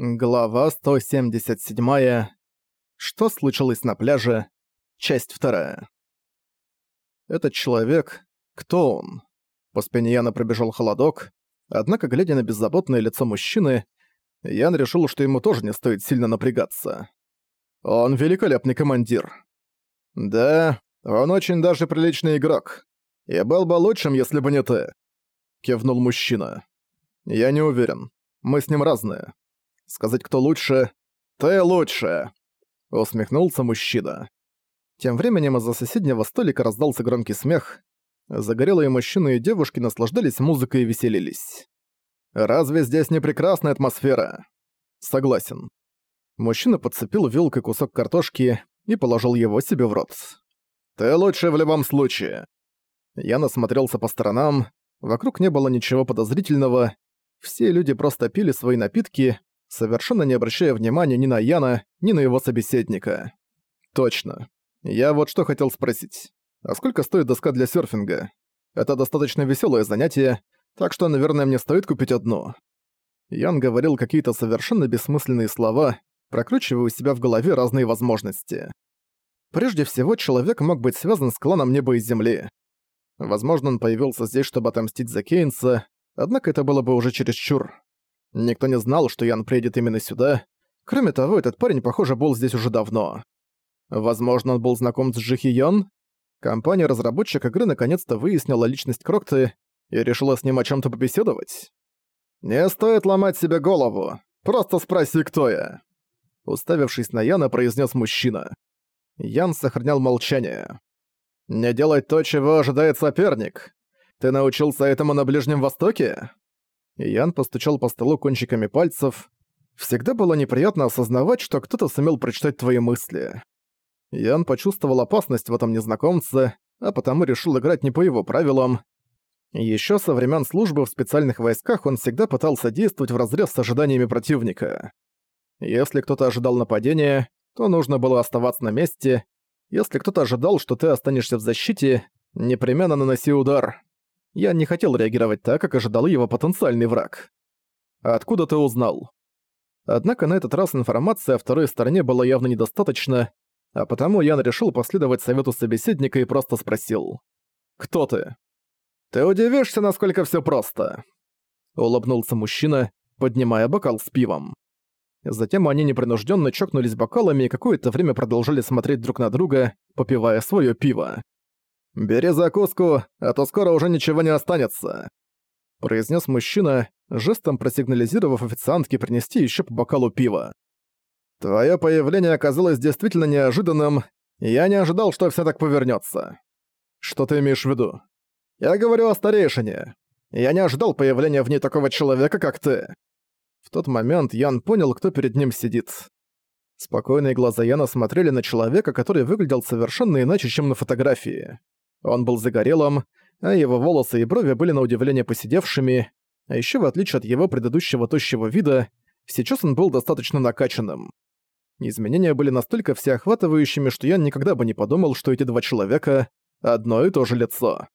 Глава 177. Что случилось на пляже? Часть вторая. Этот человек, кто он? По спине Яна пробежал холодок, однако, глядя на беззаботное лицо мужчины, Ян решил, что ему тоже не стоит сильно напрягаться. Он великолепный командир. Да, он очень даже приличный игрок. И был бы лучшим, если бы не ты. Кивнул мужчина. Я не уверен. Мы с ним разные. Сказать, кто лучше? Ты лучше!» Усмехнулся мужчина. Тем временем из-за соседнего столика раздался громкий смех. Загорелые мужчины и девушки наслаждались музыкой и веселились. «Разве здесь не прекрасная атмосфера?» «Согласен». Мужчина подцепил вилкой кусок картошки и положил его себе в рот. «Ты лучше в любом случае». Я насмотрелся по сторонам, вокруг не было ничего подозрительного, все люди просто пили свои напитки, совершенно не обращая внимания ни на Яна, ни на его собеседника. Точно. Я вот что хотел спросить. А сколько стоит доска для серфинга? Это достаточно веселое занятие, так что, наверное, мне стоит купить одну. Ян говорил какие-то совершенно бессмысленные слова, прокручивая у себя в голове разные возможности. Прежде всего, человек мог быть связан с кланом Неба и Земли. Возможно, он появился здесь, чтобы отомстить за Кейнса, однако это было бы уже чересчур. Никто не знал, что Ян приедет именно сюда. Кроме того, этот парень, похоже, был здесь уже давно. Возможно, он был знаком с Джихи Йон? Компания-разработчик игры наконец-то выяснила личность Крокты и решила с ним о чем то побеседовать. «Не стоит ломать себе голову. Просто спроси, кто я». Уставившись на Яна, произнес мужчина. Ян сохранял молчание. «Не делать то, чего ожидает соперник. Ты научился этому на Ближнем Востоке?» Ян постучал по столу кончиками пальцев. Всегда было неприятно осознавать, что кто-то сумел прочитать твои мысли. Ян почувствовал опасность в этом незнакомце, а потому решил играть не по его правилам. Еще со времен службы в специальных войсках он всегда пытался действовать вразрез с ожиданиями противника. Если кто-то ожидал нападения, то нужно было оставаться на месте. Если кто-то ожидал, что ты останешься в защите, непременно наноси удар. Я не хотел реагировать так, как ожидал его потенциальный враг. «Откуда ты узнал?» Однако на этот раз информация о второй стороне была явно недостаточно, а потому Ян решил последовать совету собеседника и просто спросил. «Кто ты?» «Ты удивишься, насколько все просто», — улыбнулся мужчина, поднимая бокал с пивом. Затем они непринужденно чокнулись бокалами и какое-то время продолжали смотреть друг на друга, попивая свое пиво. «Бери закуску, а то скоро уже ничего не останется», — произнес мужчина, жестом просигнализировав официантке принести еще по бокалу пива. «Твое появление оказалось действительно неожиданным, и я не ожидал, что все так повернется. «Что ты имеешь в виду?» «Я говорю о старейшине. Я не ожидал появления в ней такого человека, как ты». В тот момент Ян понял, кто перед ним сидит. Спокойные глаза Яна смотрели на человека, который выглядел совершенно иначе, чем на фотографии. Он был загорелым, а его волосы и брови были на удивление посидевшими, а еще в отличие от его предыдущего тощего вида, сейчас он был достаточно накачанным. Изменения были настолько всеохватывающими, что я никогда бы не подумал, что эти два человека — одно и то же лицо.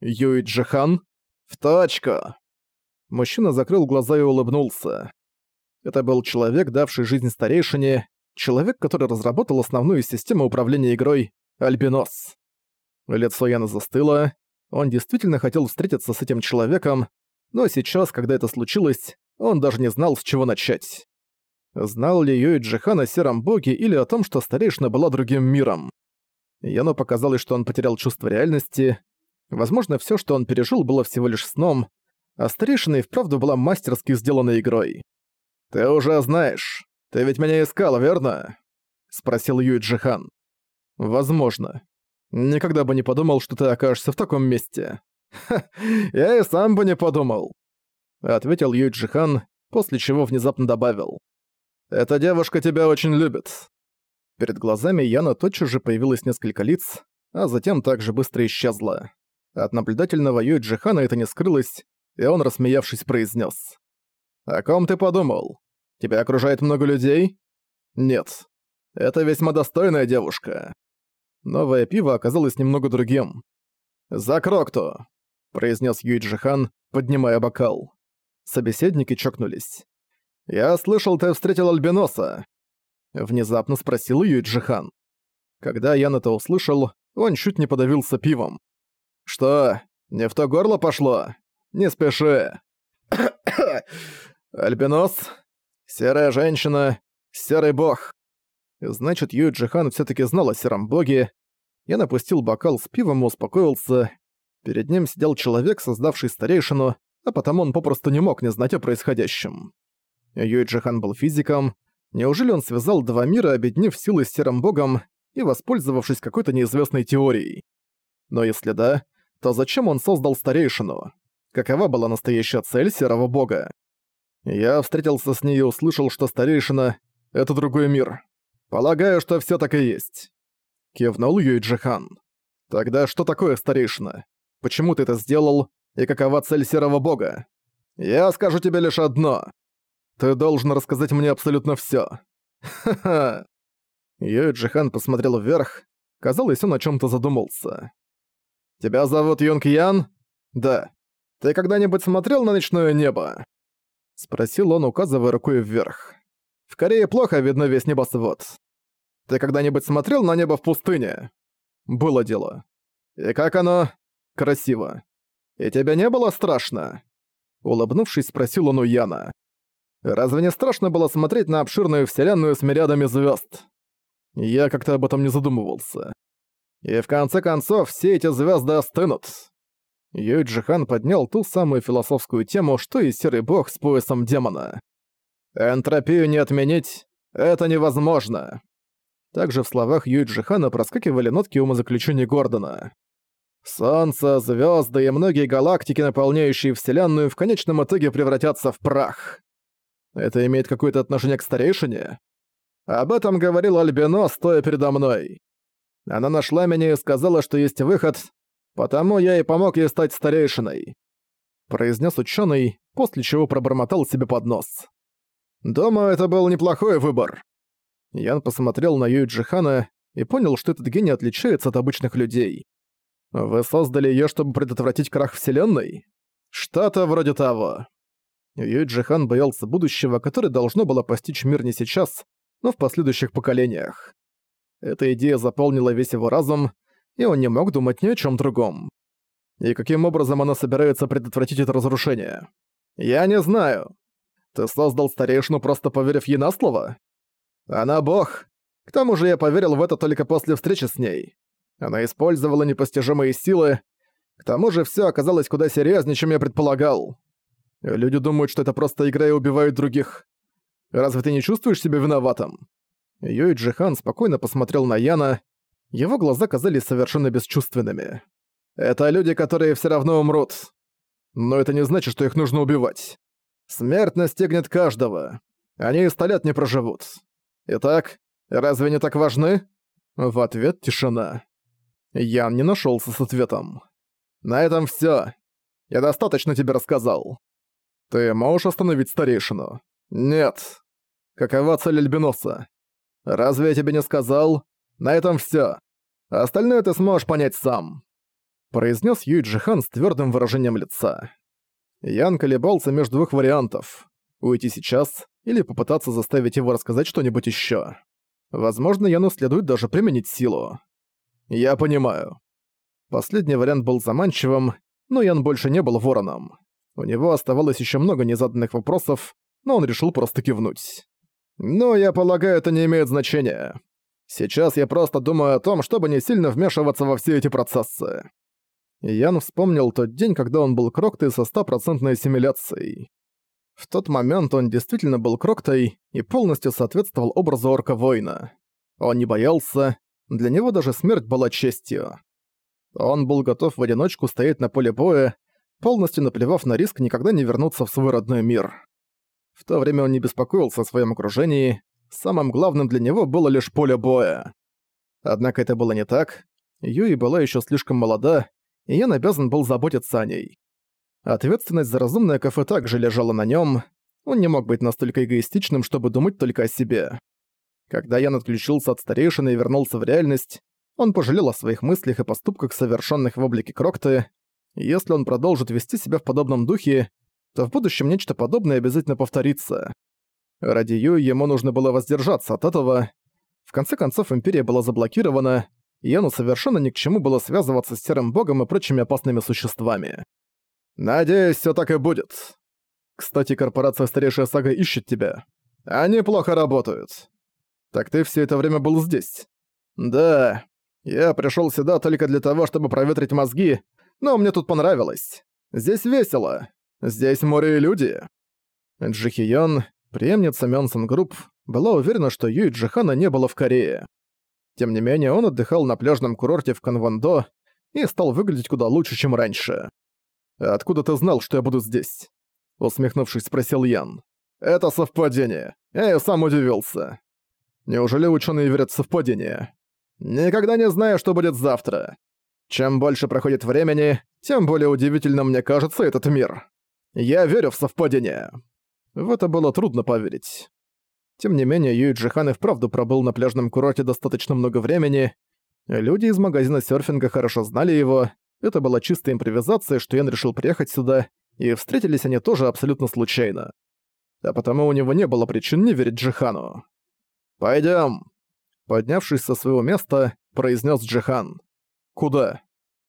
Юй Джихан? В точку! Мужчина закрыл глаза и улыбнулся. Это был человек, давший жизнь старейшине, человек, который разработал основную систему управления игрой — Альбинос. Лицо Яна застыло. Он действительно хотел встретиться с этим человеком, но сейчас, когда это случилось, он даже не знал, с чего начать. Знал ли Юй Джихан о Сером Боге или о том, что Старейшина была другим миром? Яну показалось, что он потерял чувство реальности. Возможно, все, что он пережил, было всего лишь сном, а Старейшина и вправду была мастерски сделанной игрой. «Ты уже знаешь. Ты ведь меня искал, верно?» — спросил Юй Джихан. «Возможно. Никогда бы не подумал, что ты окажешься в таком месте. Ха, я и сам бы не подумал. Ответил Юйджи Хан, после чего внезапно добавил. Эта девушка тебя очень любит. Перед глазами Яна тотчас же появилось несколько лиц, а затем также быстро исчезла. От наблюдательного Юйджи Хана это не скрылось, и он, рассмеявшись, произнес: «О ком ты подумал? Тебя окружает много людей?» «Нет. Это весьма достойная девушка. Новое пиво оказалось немного другим. «За Крокту!» – произнес Хан, поднимая бокал. Собеседники чокнулись. «Я слышал, ты встретил Альбиноса», — внезапно спросил Юйджихан. Когда Ян это услышал, он чуть не подавился пивом. «Что, не в то горло пошло? Не спеши!» «Альбинос? Серая женщина? Серый бог?» Значит, Юйджихан все таки знал о сером боге. Я напустил бокал с пивом и успокоился. Перед ним сидел человек, создавший старейшину, а потому он попросту не мог не знать о происходящем. Юйджихан был физиком. Неужели он связал два мира, объединив силы с серым богом и воспользовавшись какой-то неизвестной теорией? Но если да, то зачем он создал старейшину? Какова была настоящая цель серого бога? Я встретился с ней и услышал, что старейшина — это другой мир. Полагаю, что всё так и есть. Кивнул Юйджихан. Тогда что такое старейшина? Почему ты это сделал? И какова цель серого бога? Я скажу тебе лишь одно. Ты должен рассказать мне абсолютно всё. Ха-ха. Юйджихан посмотрел вверх. Казалось, он о чём-то задумался. «Тебя зовут Юнг Ян?» «Да. Ты когда-нибудь смотрел на ночное небо?» Спросил он, указывая рукой вверх. «В Корее плохо видно весь небосвод. Ты когда-нибудь смотрел на небо в пустыне? Было дело. И как оно? Красиво. И тебе не было страшно? Улыбнувшись, спросил он у Яна. Разве не страшно было смотреть на обширную вселенную с мириадами звезд? Я как-то об этом не задумывался. И в конце концов, все эти звезды остынут. Юйджихан поднял ту самую философскую тему, что и серый бог с поясом демона. Энтропию не отменить — это невозможно. Также в словах Юиджи Хана проскакивали нотки умозаключений Гордона. «Солнце, звезды и многие галактики, наполняющие Вселенную, в конечном итоге превратятся в прах. Это имеет какое-то отношение к старейшине? Об этом говорил Альбино, стоя передо мной. Она нашла меня и сказала, что есть выход, потому я и помог ей стать старейшиной», произнес ученый, после чего пробормотал себе под нос. «Думаю, это был неплохой выбор. Ян посмотрел на Юй Джихана и понял, что этот гений отличается от обычных людей. «Вы создали её, чтобы предотвратить крах Вселенной? Что-то вроде того». Юй Джихан боялся будущего, которое должно было постичь мир не сейчас, но в последующих поколениях. Эта идея заполнила весь его разум, и он не мог думать ни о чём другом. И каким образом она собирается предотвратить это разрушение? «Я не знаю. Ты создал старейшину, просто поверив ей на слово?» Она бог. К тому же я поверил в это только после встречи с ней. Она использовала непостижимые силы. К тому же все оказалось куда серьезнее, чем я предполагал. Люди думают, что это просто игра и убивают других. Разве ты не чувствуешь себя виноватым? Юй Джихан спокойно посмотрел на Яна. Его глаза казались совершенно бесчувственными. Это люди, которые все равно умрут. Но это не значит, что их нужно убивать. Смерть настигнет каждого. Они и сто лет не проживут. Итак, разве не так важны? В ответ тишина. Ян не нашелся с ответом. На этом все. Я достаточно тебе рассказал. Ты можешь остановить старейшину? Нет. Какова цель Альбиноса? Разве я тебе не сказал? На этом все. Остальное ты сможешь понять сам. Произнес Юйджи Хан с твердым выражением лица. Ян колебался между двух вариантов. Уйти сейчас или попытаться заставить его рассказать что-нибудь еще. Возможно, Яну следует даже применить силу. Я понимаю. Последний вариант был заманчивым, но Ян больше не был вороном. У него оставалось еще много незаданных вопросов, но он решил просто кивнуть. Но я полагаю, это не имеет значения. Сейчас я просто думаю о том, чтобы не сильно вмешиваться во все эти процессы. Ян вспомнил тот день, когда он был кроктой со стопроцентной ассимиляцией. В тот момент он действительно был Кроктой и полностью соответствовал образу орка-воина. Он не боялся, для него даже смерть была честью. Он был готов в одиночку стоять на поле боя, полностью наплевав на риск никогда не вернуться в свой родной мир. В то время он не беспокоился о своем окружении, самым главным для него было лишь поле боя. Однако это было не так. Юи была еще слишком молода, и я обязан был заботиться о ней. Ответственность за разумное кафе также лежала на нем. Он не мог быть настолько эгоистичным, чтобы думать только о себе. Когда Ян отключился от старейшины и вернулся в реальность, он пожалел о своих мыслях и поступках, совершенных в облике Крокты. Если он продолжит вести себя в подобном духе, то в будущем нечто подобное обязательно повторится. Ради Ю ему нужно было воздержаться от этого. В конце концов, Империя была заблокирована, и Яну совершенно ни к чему было связываться с Серым Богом и прочими опасными существами. «Надеюсь, все так и будет. Кстати, корпорация Старейшая Сага ищет тебя. Они плохо работают. Так ты все это время был здесь?» «Да. Я пришел сюда только для того, чтобы проветрить мозги, но мне тут понравилось. Здесь весело. Здесь море и люди». Джихион, преемница Мёнсон Групп, была уверена, что Юй Джихана не было в Корее. Тем не менее, он отдыхал на пляжном курорте в Канвондо и стал выглядеть куда лучше, чем раньше. «Откуда ты знал, что я буду здесь?» Усмехнувшись, спросил Ян. «Это совпадение. Я и сам удивился. Неужели ученые верят в совпадение? Никогда не знаю, что будет завтра. Чем больше проходит времени, тем более удивительным мне кажется этот мир. Я верю в совпадение». В это было трудно поверить. Тем не менее, Юй Джихан и вправду пробыл на пляжном курорте достаточно много времени. Люди из магазина серфинга хорошо знали его. Это была чистая импровизация, что Ян решил приехать сюда, и встретились они тоже абсолютно случайно. А потому у него не было причин не верить Джихану. «Пойдём!» Поднявшись со своего места, произнес Джихан. «Куда?»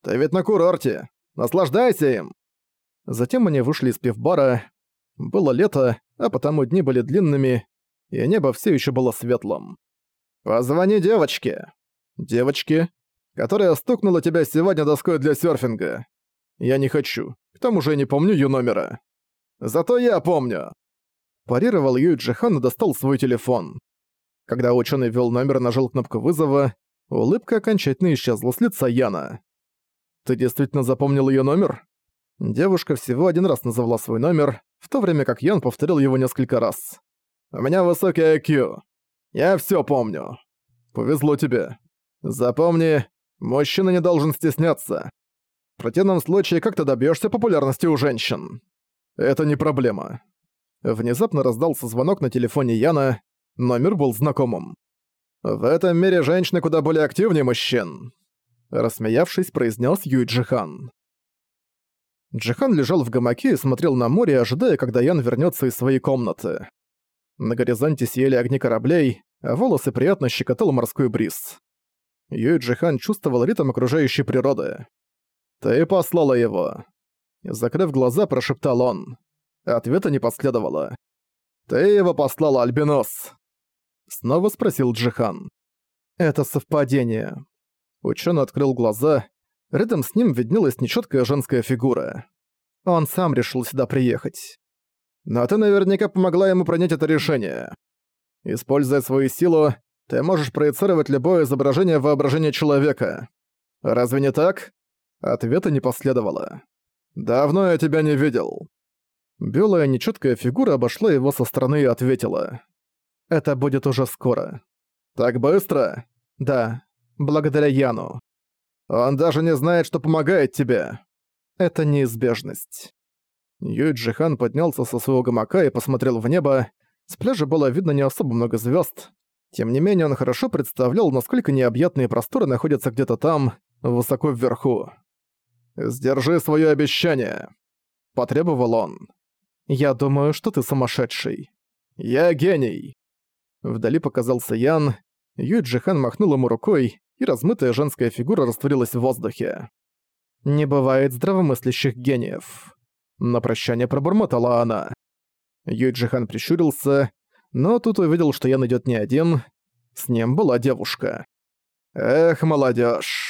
«Ты ведь на курорте! Наслаждайся им!» Затем они вышли из пивбара. Было лето, а потому дни были длинными, и небо все еще было светлым. «Позвони девочке!» «Девочке?» «Которая стукнула тебя сегодня доской для серфинга». «Я не хочу. К тому же я не помню ее номера». «Зато я помню!» Парировал Юй Джихан и достал свой телефон. Когда ученый ввел номер и нажал кнопку вызова, улыбка окончательно исчезла с лица Яна. «Ты действительно запомнил ее номер?» Девушка всего один раз назвала свой номер, в то время как Ян повторил его несколько раз. У меня высокий IQ. Я все помню. Повезло тебе. Запомни, мужчина не должен стесняться. В противном случае как ты добьешься популярности у женщин? Это не проблема. Внезапно раздался звонок на телефоне Яна, номер был знакомым. В этом мире женщины куда более активнее мужчин. Рассмеявшись, произнес Юй Джихан. Джихан лежал в гамаке и смотрел на море, ожидая, когда Ян вернется из своей комнаты. На горизонте сияли огни кораблей, а волосы приятно щекотал морской бриз. Юй Джихан чувствовал ритм окружающей природы. «Ты послала его!» Закрыв глаза, прошептал он. Ответа не последовало. «Ты его послала, Альбинос!» Снова спросил Джихан. «Это совпадение». Ученый открыл глаза. Рядом с ним виднелась нечеткая женская фигура. Он сам решил сюда приехать. Но ты наверняка помогла ему принять это решение. Используя свою силу, ты можешь проецировать любое изображение воображения человека. Разве не так? Ответа не последовало. «Давно я тебя не видел». Белая нечеткая фигура обошла его со стороны и ответила. «Это будет уже скоро». «Так быстро?» «Да, благодаря Яну». «Он даже не знает, что помогает тебе». «Это неизбежность». Юй Джихан поднялся со своего гамака и посмотрел в небо. С пляжа было видно не особо много звезд. Тем не менее, он хорошо представлял, насколько необъятные просторы находятся где-то там, высоко вверху. «Сдержи свое обещание», — потребовал он. «Я думаю, что ты сумасшедший». «Я гений». Вдали показался Ян. Юй Джихан махнул ему рукой, и размытая женская фигура растворилась в воздухе. «Не бывает здравомыслящих гениев». На прощание пробормотала она. Юйджихан прищурился, но тут увидел, что Ян идёт не один. С ним была девушка. «Эх, молодежь!